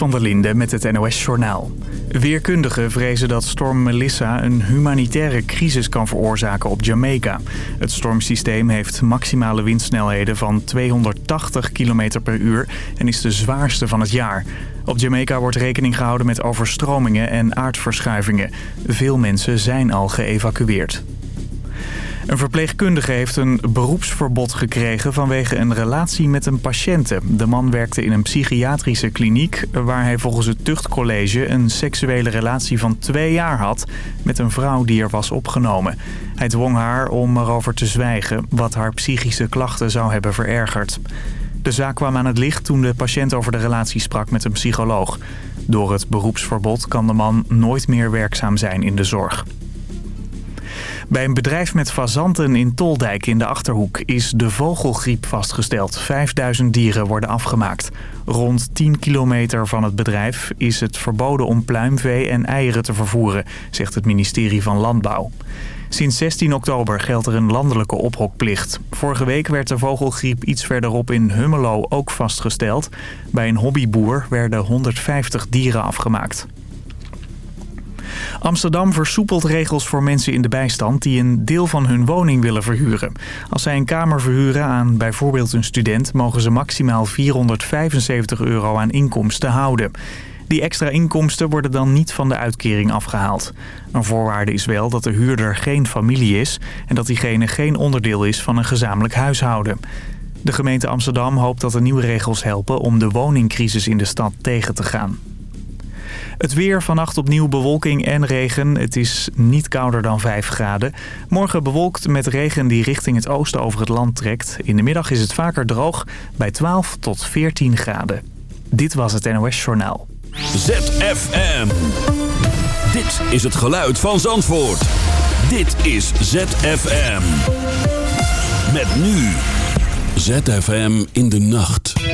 Van der Linde met het NOS-journaal. Weerkundigen vrezen dat storm Melissa een humanitaire crisis kan veroorzaken op Jamaica. Het stormsysteem heeft maximale windsnelheden van 280 km per uur en is de zwaarste van het jaar. Op Jamaica wordt rekening gehouden met overstromingen en aardverschuivingen. Veel mensen zijn al geëvacueerd. Een verpleegkundige heeft een beroepsverbod gekregen vanwege een relatie met een patiënte. De man werkte in een psychiatrische kliniek waar hij volgens het tuchtcollege een seksuele relatie van twee jaar had met een vrouw die er was opgenomen. Hij dwong haar om erover te zwijgen wat haar psychische klachten zou hebben verergerd. De zaak kwam aan het licht toen de patiënt over de relatie sprak met een psycholoog. Door het beroepsverbod kan de man nooit meer werkzaam zijn in de zorg. Bij een bedrijf met fazanten in Toldijk in de Achterhoek is de vogelgriep vastgesteld. 5000 dieren worden afgemaakt. Rond 10 kilometer van het bedrijf is het verboden om pluimvee en eieren te vervoeren, zegt het ministerie van Landbouw. Sinds 16 oktober geldt er een landelijke ophokplicht. Vorige week werd de vogelgriep iets verderop in Hummelo ook vastgesteld. Bij een hobbyboer werden 150 dieren afgemaakt. Amsterdam versoepelt regels voor mensen in de bijstand die een deel van hun woning willen verhuren. Als zij een kamer verhuren aan bijvoorbeeld een student... mogen ze maximaal 475 euro aan inkomsten houden. Die extra inkomsten worden dan niet van de uitkering afgehaald. Een voorwaarde is wel dat de huurder geen familie is... en dat diegene geen onderdeel is van een gezamenlijk huishouden. De gemeente Amsterdam hoopt dat de nieuwe regels helpen om de woningcrisis in de stad tegen te gaan. Het weer, vannacht opnieuw bewolking en regen. Het is niet kouder dan 5 graden. Morgen bewolkt met regen die richting het oosten over het land trekt. In de middag is het vaker droog bij 12 tot 14 graden. Dit was het NOS Journaal. ZFM. Dit is het geluid van Zandvoort. Dit is ZFM. Met nu. ZFM in de nacht.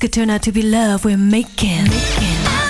could turn out to be love we're making. making.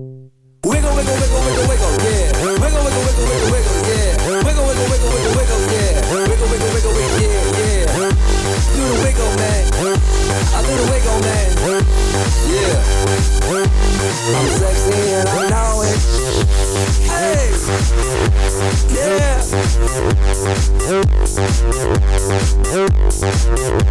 Thank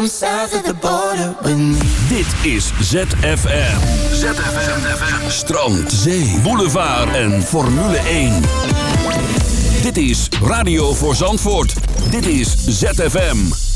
Come south of the border with me. Dit is ZFM. ZFM. Strand, zee, boulevard en Formule 1. Dit is Radio voor Zandvoort. Dit is ZFM.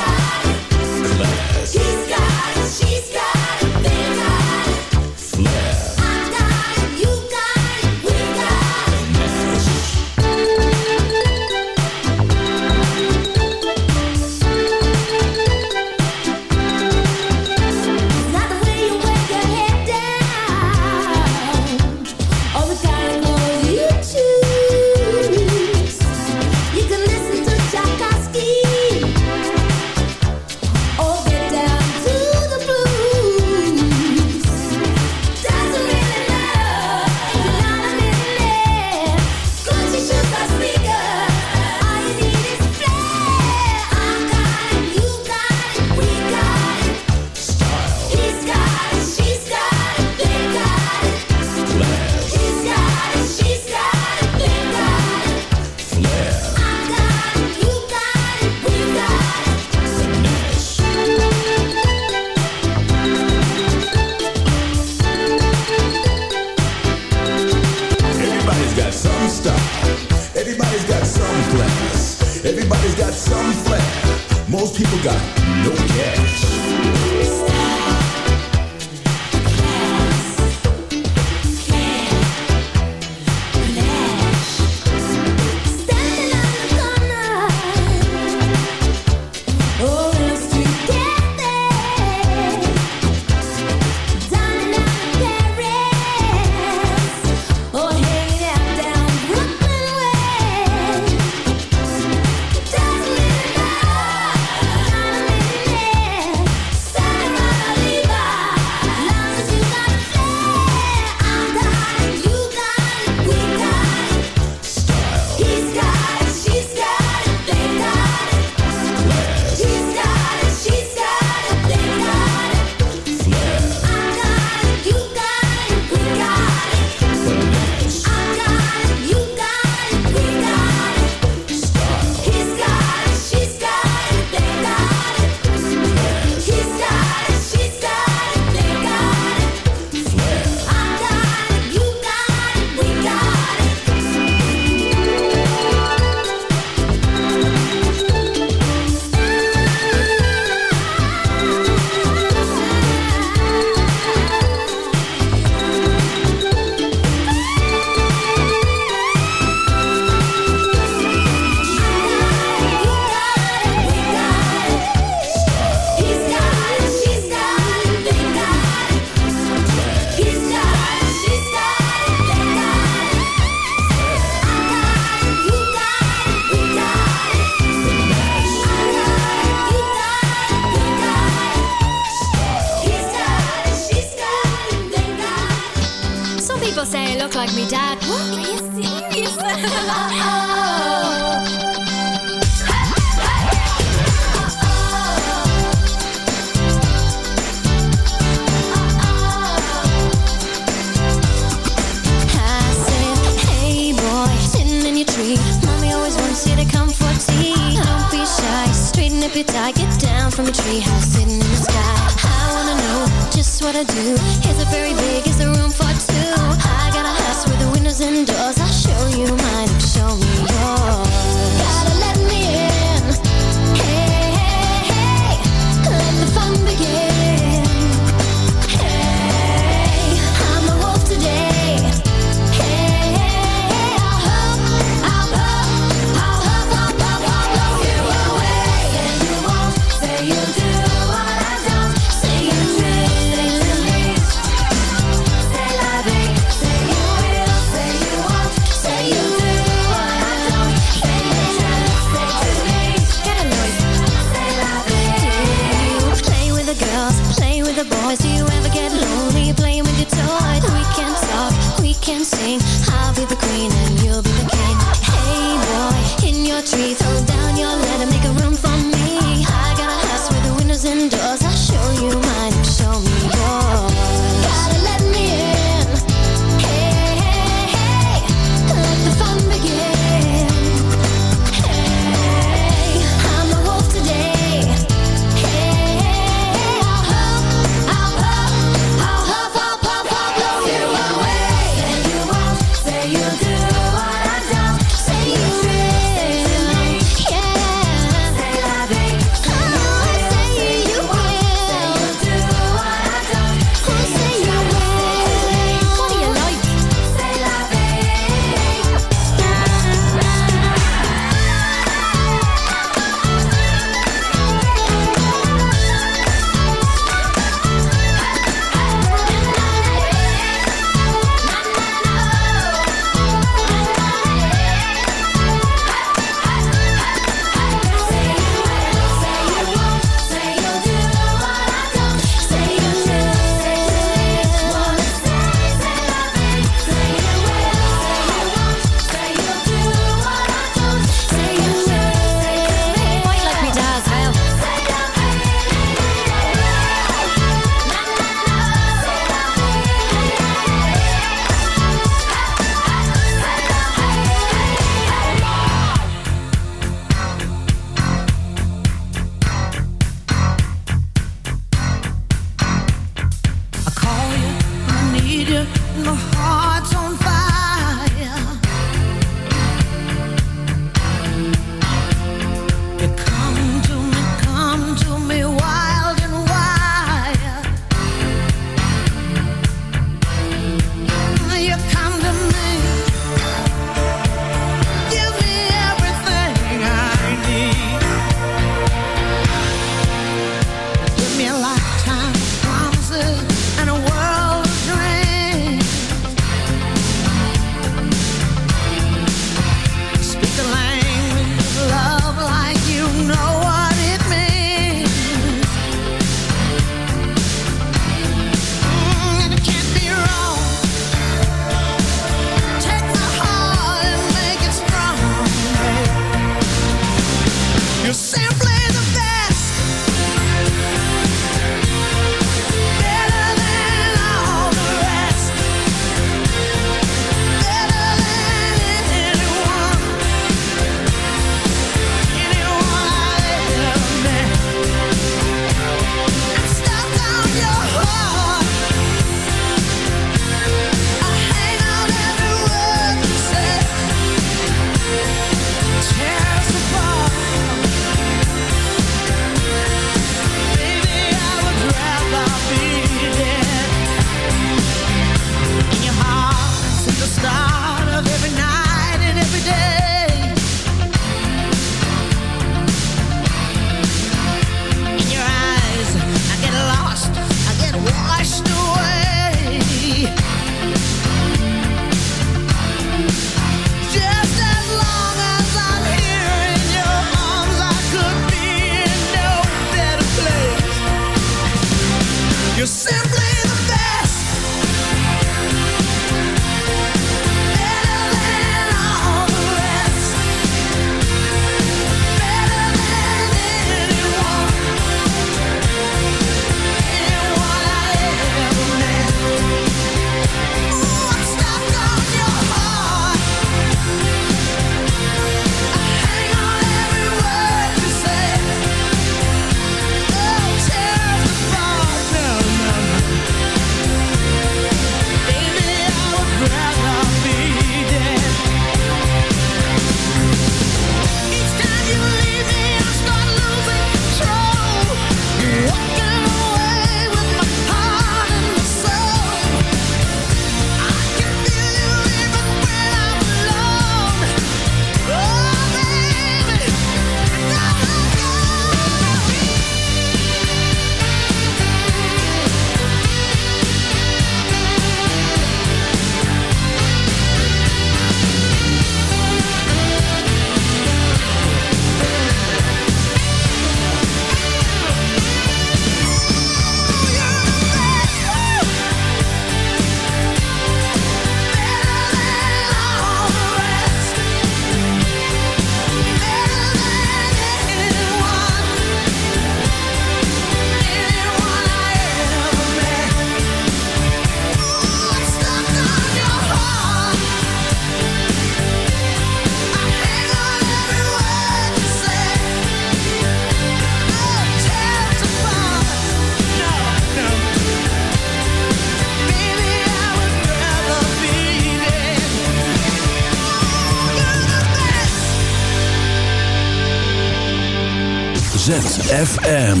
ZFM.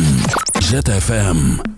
ZFM.